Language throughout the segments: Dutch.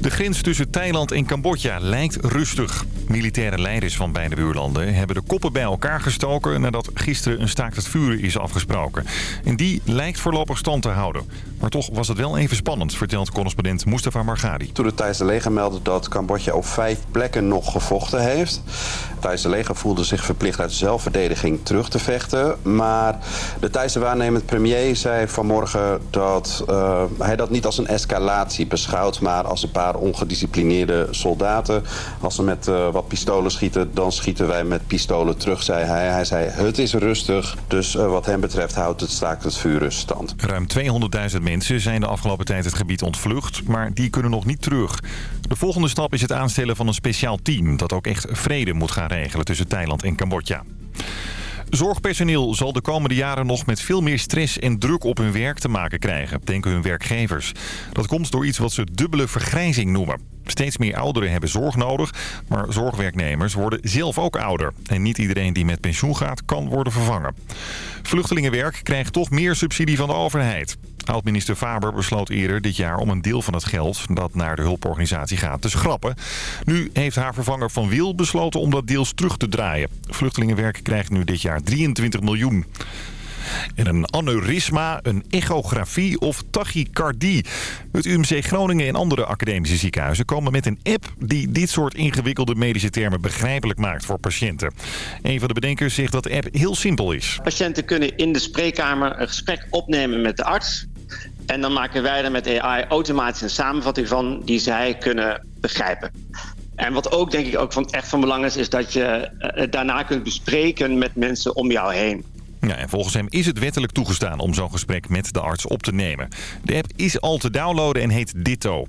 De grens tussen Thailand en Cambodja lijkt rustig. Militaire leiders van beide buurlanden hebben de koppen bij elkaar gestoken... nadat gisteren een staakt het vuren is afgesproken. En die lijkt voorlopig stand te houden. Maar toch was het wel even spannend, vertelt correspondent Mustafa Margadi. Toen het Thaise leger meldde dat Cambodja op vijf plekken nog gevochten heeft. Het Thaise leger voelde zich verplicht uit zelfverdediging terug te vechten. Maar de Thaise waarnemend premier zei vanmorgen dat uh, hij dat niet als een escalatie beschouwt... maar als een paar ongedisciplineerde soldaten. Als ze met uh, wat pistolen schieten, dan schieten wij met pistolen terug, zei hij. Hij zei, het is rustig, dus uh, wat hem betreft houdt het staakt het vuren stand. Ruim 200.000 mensen zijn de afgelopen tijd het gebied ontvlucht, maar die kunnen nog niet terug. De volgende stap is het aanstellen van een speciaal team... dat ook echt vrede moet gaan regelen tussen Thailand en Cambodja. Zorgpersoneel zal de komende jaren nog met veel meer stress en druk op hun werk te maken krijgen, denken hun werkgevers. Dat komt door iets wat ze dubbele vergrijzing noemen. Steeds meer ouderen hebben zorg nodig, maar zorgwerknemers worden zelf ook ouder. En niet iedereen die met pensioen gaat, kan worden vervangen. Vluchtelingenwerk krijgt toch meer subsidie van de overheid. Oud-minister Faber besloot eerder dit jaar om een deel van het geld dat naar de hulporganisatie gaat te schrappen. Nu heeft haar vervanger Van Wiel besloten om dat deels terug te draaien. Vluchtelingenwerk krijgt nu dit jaar 23 miljoen. En een aneurysma, een echografie of tachycardie. Het UMC Groningen en andere academische ziekenhuizen komen met een app... die dit soort ingewikkelde medische termen begrijpelijk maakt voor patiënten. Een van de bedenkers zegt dat de app heel simpel is. Patiënten kunnen in de spreekkamer een gesprek opnemen met de arts... En dan maken wij er met AI automatisch een samenvatting van die zij kunnen begrijpen. En wat ook denk ik ook van, echt van belang is, is dat je het daarna kunt bespreken met mensen om jou heen. Ja, en volgens hem is het wettelijk toegestaan om zo'n gesprek met de arts op te nemen. De app is al te downloaden en heet Ditto.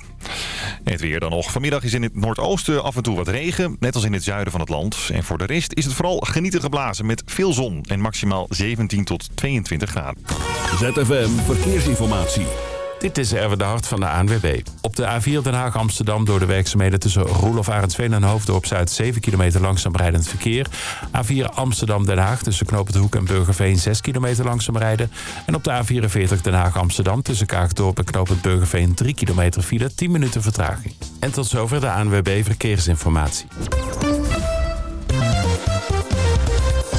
Het weer dan nog. Vanmiddag is in het noordoosten af en toe wat regen, net als in het zuiden van het land. En voor de rest is het vooral genieten geblazen met veel zon en maximaal 17 tot 22 graden. ZFM Verkeersinformatie. Dit is Erwin de Hart van de ANWB. Op de A4 Den Haag-Amsterdam door de werkzaamheden tussen Roelof Arendsveen en Hoofddorp Zuid 7 kilometer langzaam rijdend verkeer. A4 Amsterdam-Den Haag tussen Knoop Hoek en Burgerveen 6 kilometer langzaam rijden. En op de A44 Den Haag-Amsterdam tussen Kaagdorp en Knoop Burgerveen 3 kilometer file 10 minuten vertraging. En tot zover de ANWB Verkeersinformatie.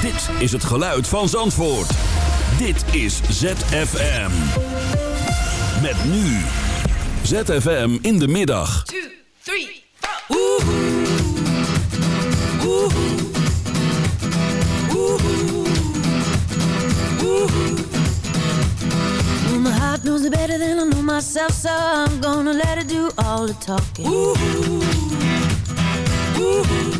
Dit is het geluid van Zandvoort. Dit is ZFM. Met nu. ZFM in de middag. 2, 3, 4. Oeh. Oeh. Oeh. Oeh. Well, my heart knows it better than I know myself, so I'm gonna let it do all the talking. Ooh. Ooh.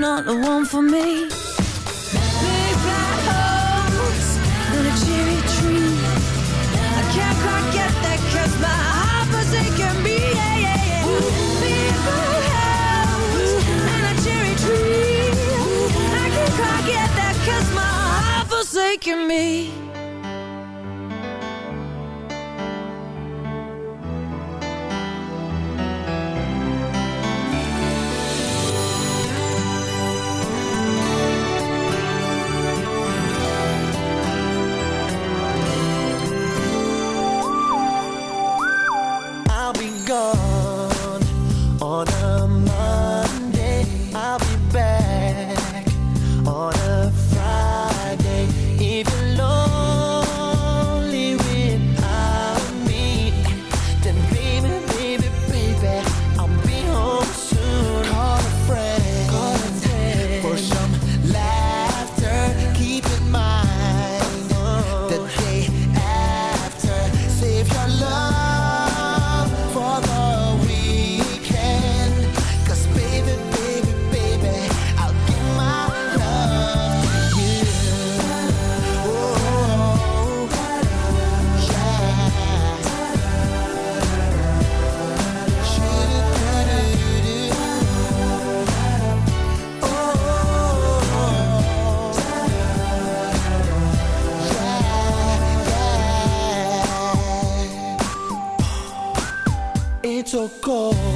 not the one for me. Big fat holes and a cherry tree. I can't quite get that cause my heart was me yeah, yeah, yeah. Big fat holes and a cherry tree. I can't quite get that cause my heart was me. so cold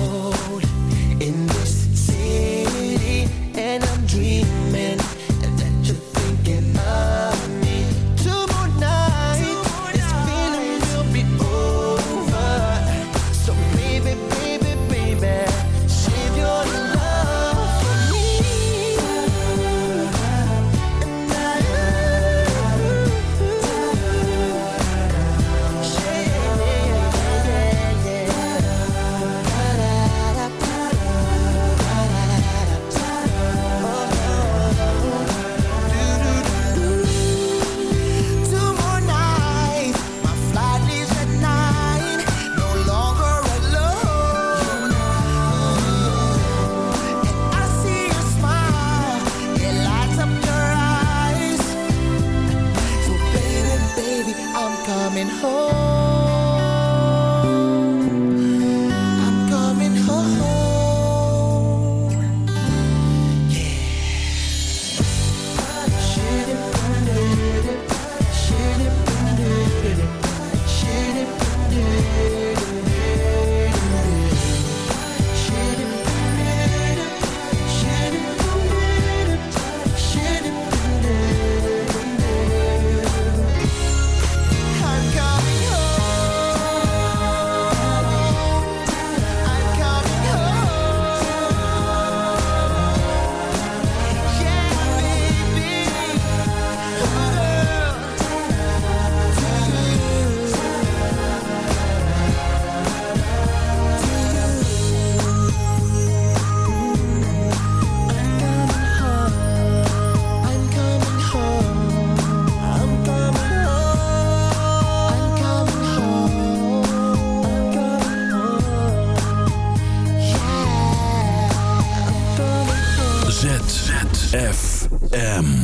ehm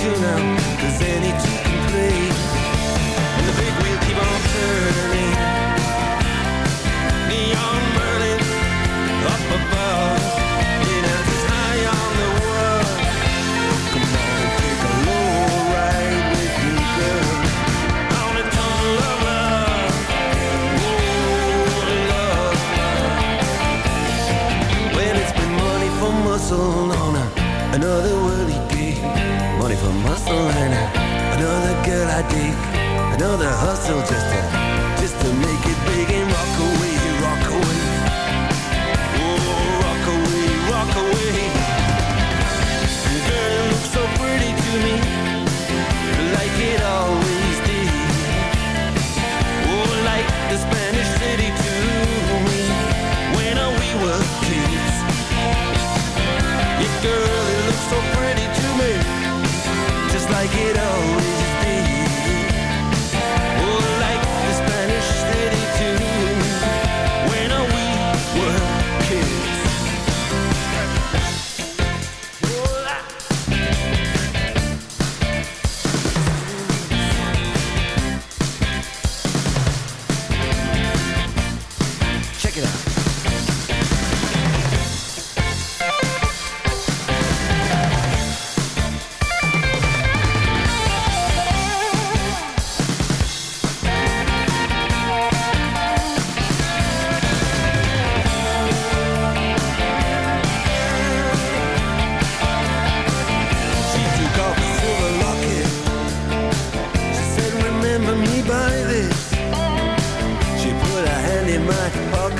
do now? Does any money for muscle and another girl I dig, another hustle just to, just to make it big and rock away.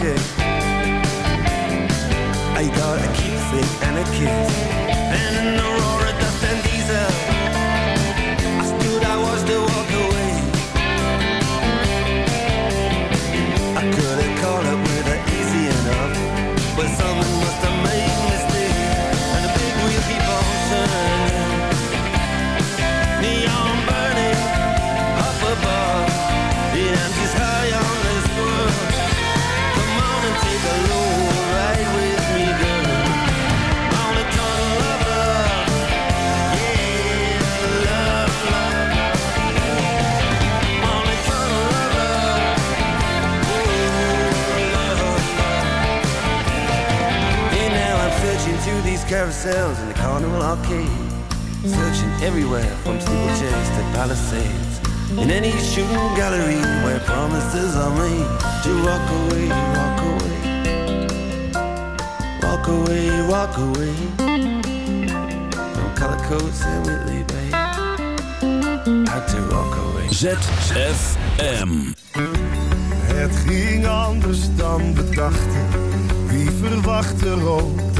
okay. I got a key thing and a kiss, and in the wrong. carousels in the carnival arcade. Searching everywhere from steeplechase to palisades. In any shooting gallery where promises are made to walk away, walk away. Walk away, walk away. From color coats and Whitley Bay. Had to walk away. ZFM. Het ging anders dan we. Wie verwacht er ook?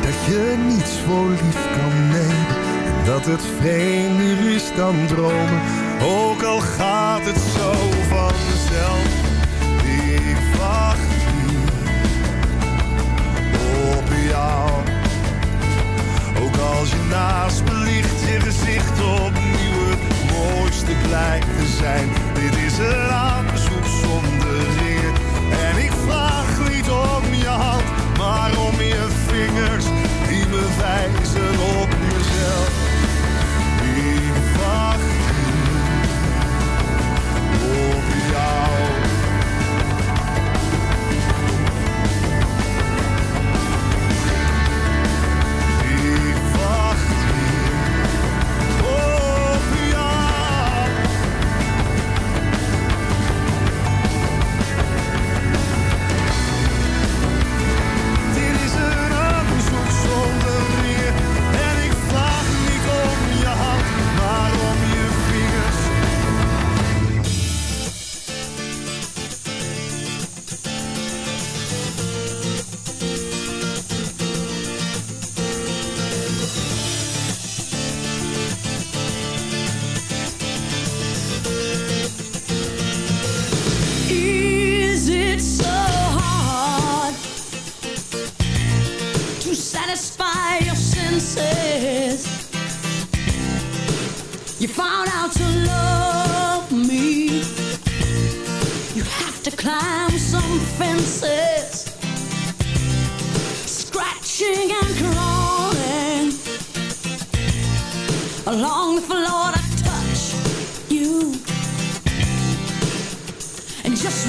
dat je niets voor lief kan nemen. En dat het vreemder is dan dromen, ook al gaat het zo vanzelf. Ik wacht hier op jou. Ook als je naast me ligt, je gezicht opnieuw het mooiste blijkt te zijn. Dit is een aanbezoek zonder eer. En ik vraag niet om je Waarom je vingers die bewijzen op jezelf. Ik wacht op jou.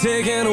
Taking.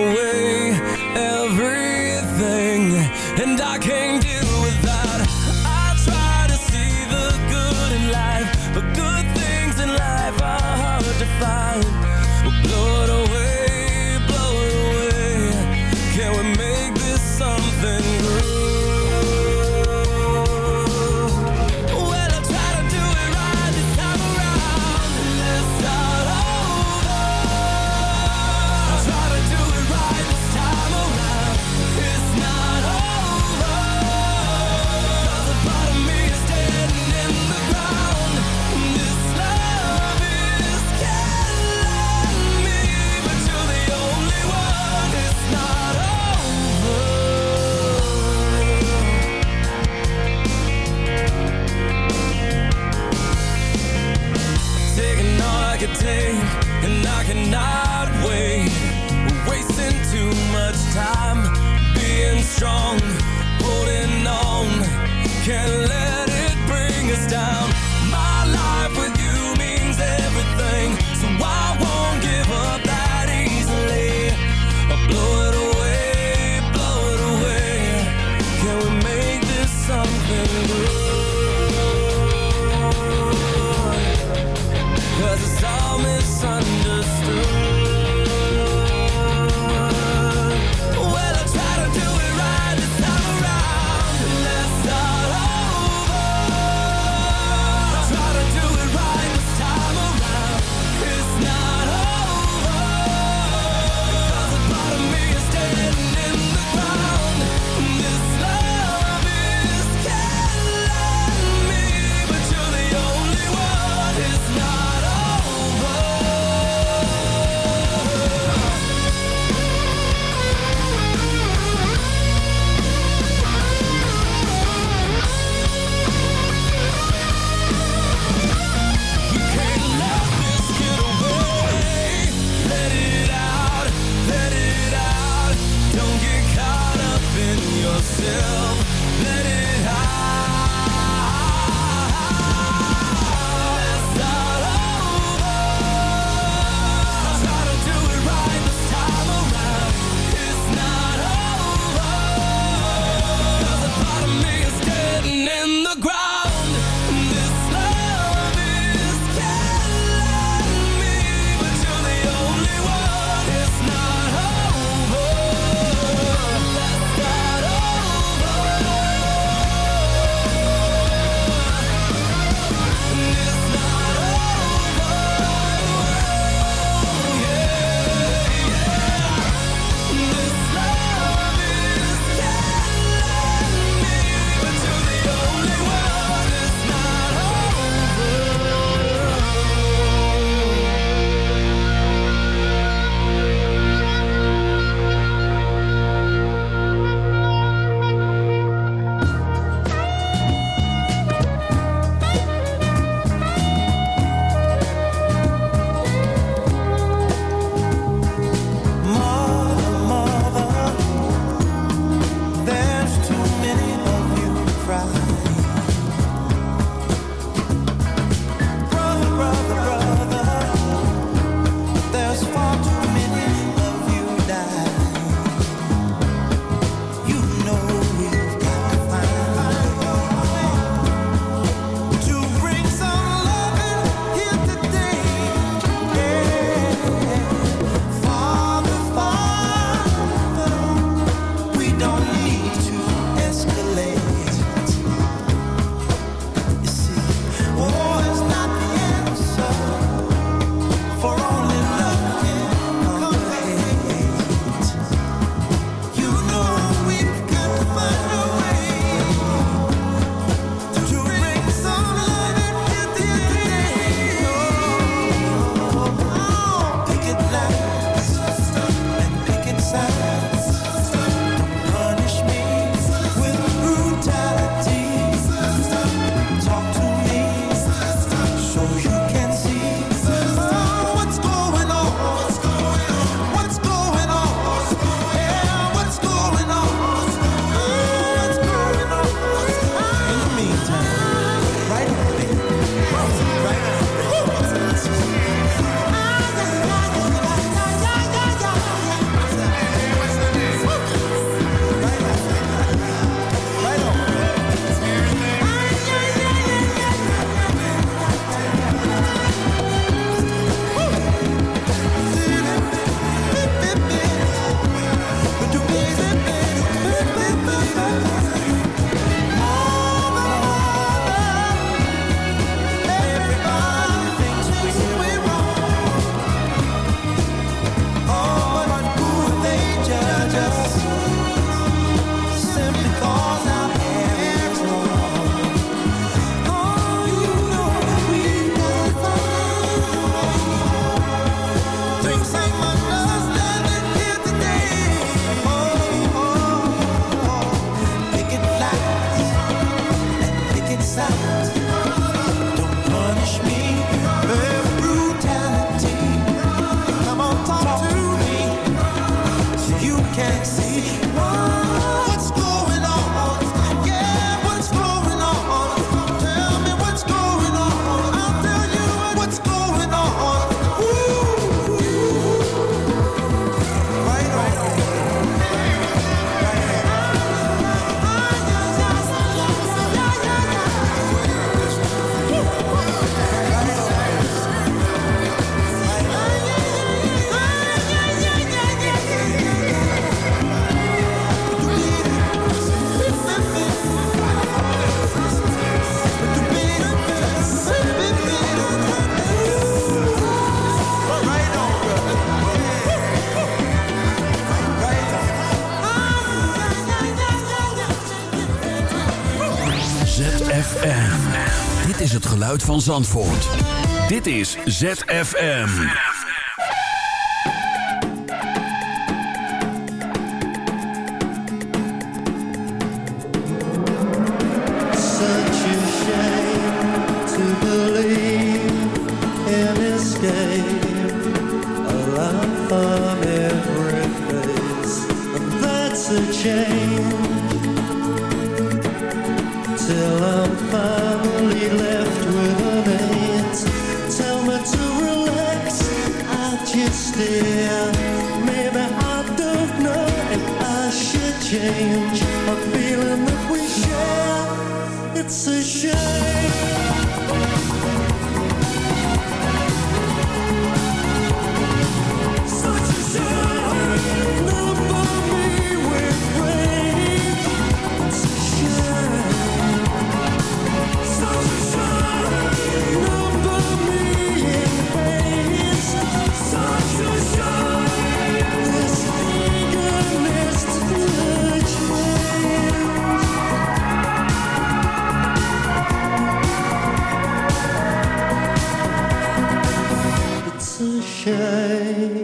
geluid van Zandvoort. Dit is ZFM. Such a shame to believe in escape. game. A life on every face. And that's a change. It's a shame. came.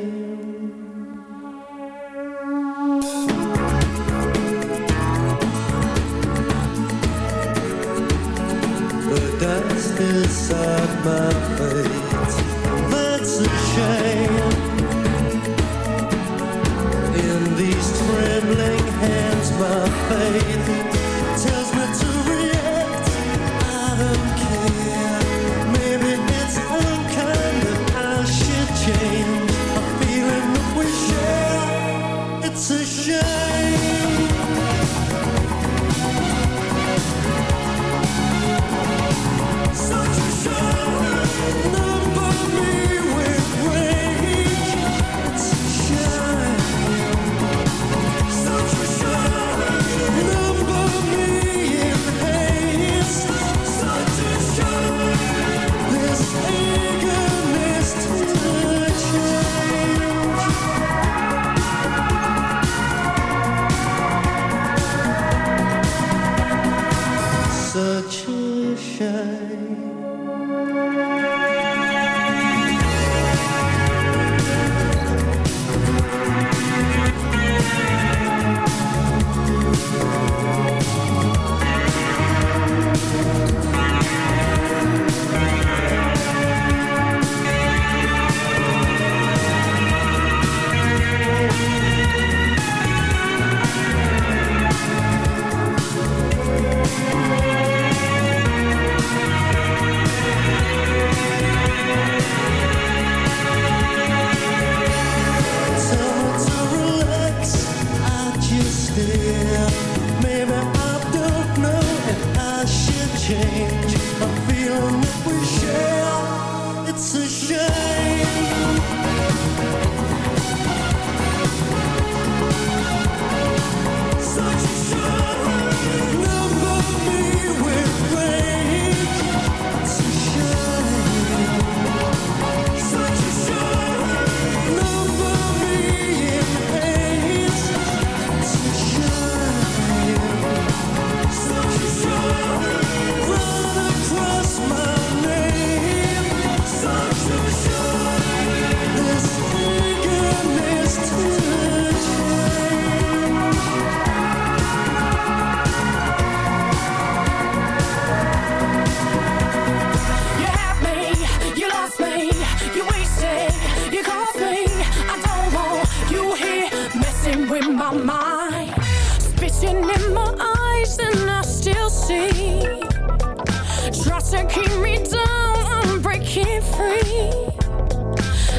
to keep me down. I'm breaking free.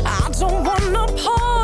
I don't wanna pause.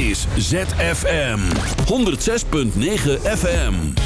is ZFM 106.9 FM.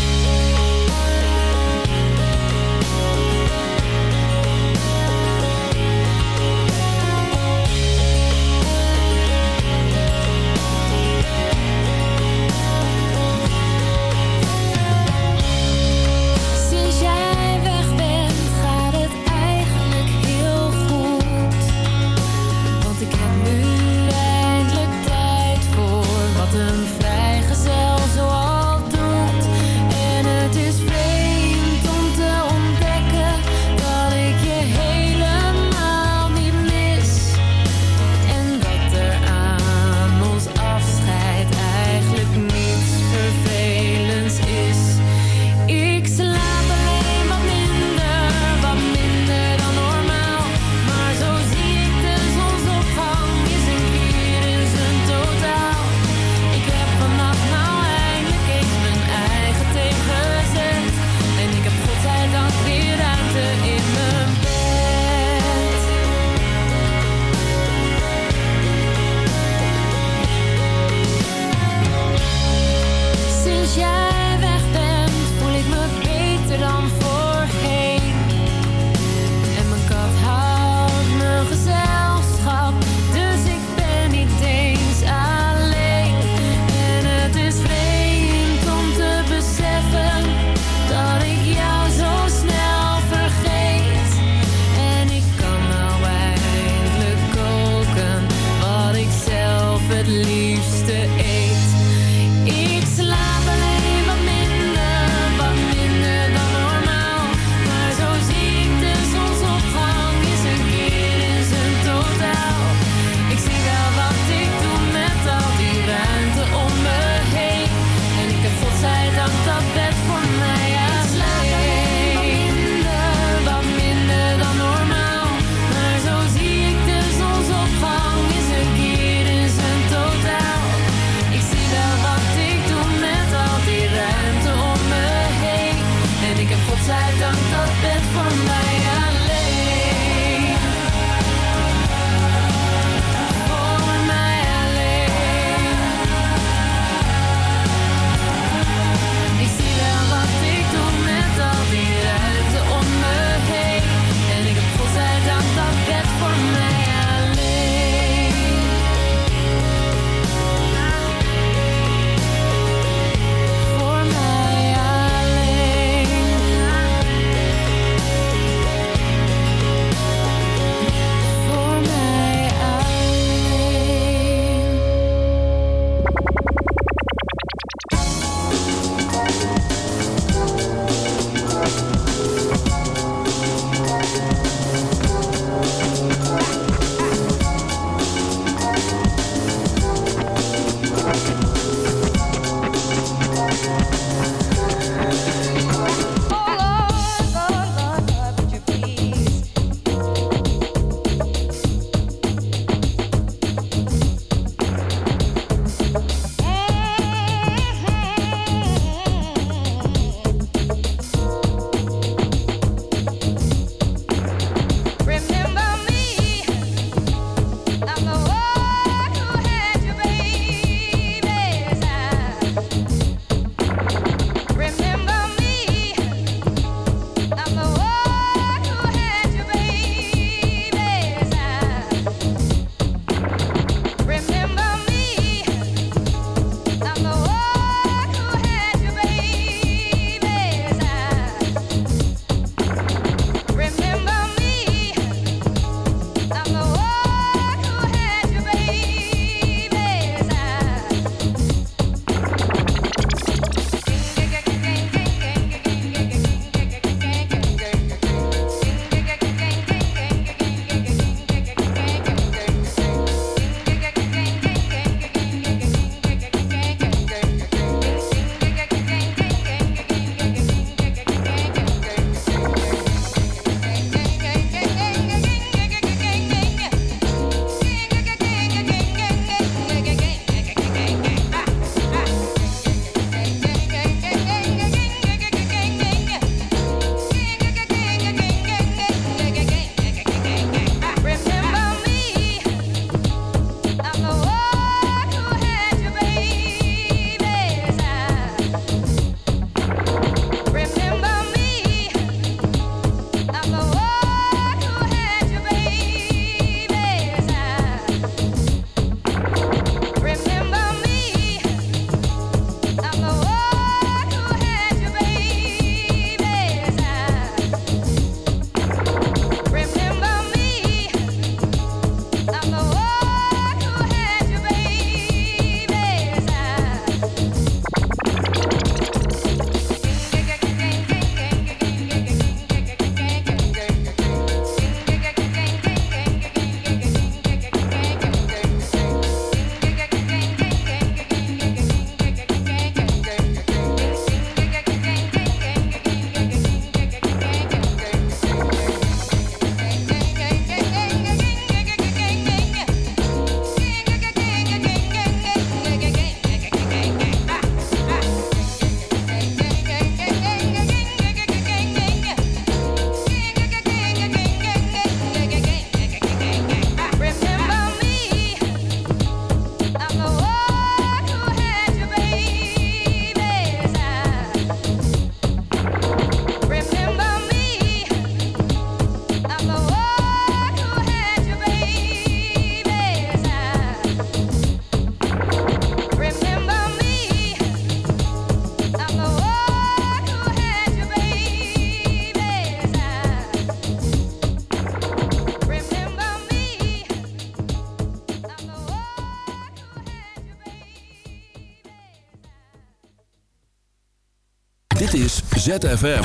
ZFM.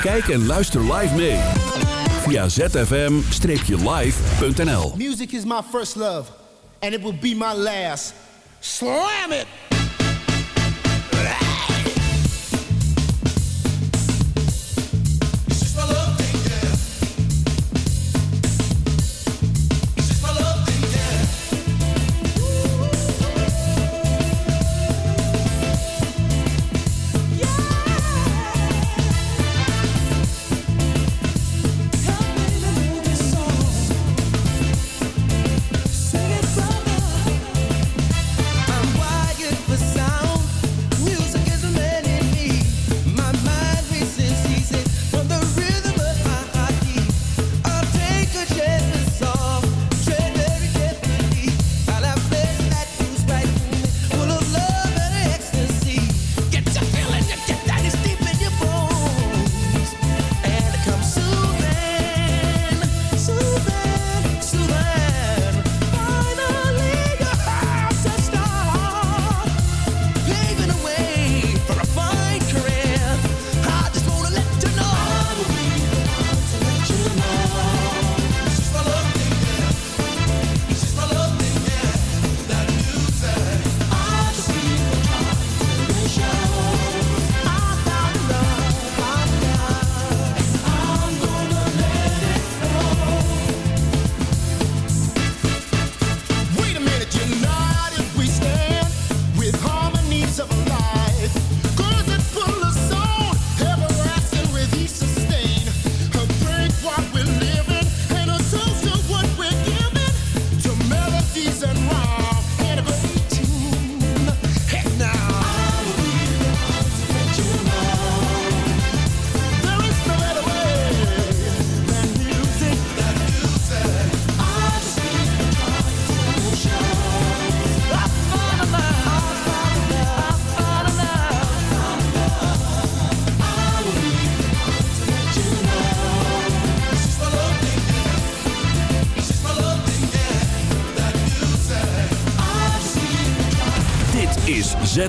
Kijk en luister live mee. Via zfm-live.nl Music is my first love. And it will be my last. Slam it!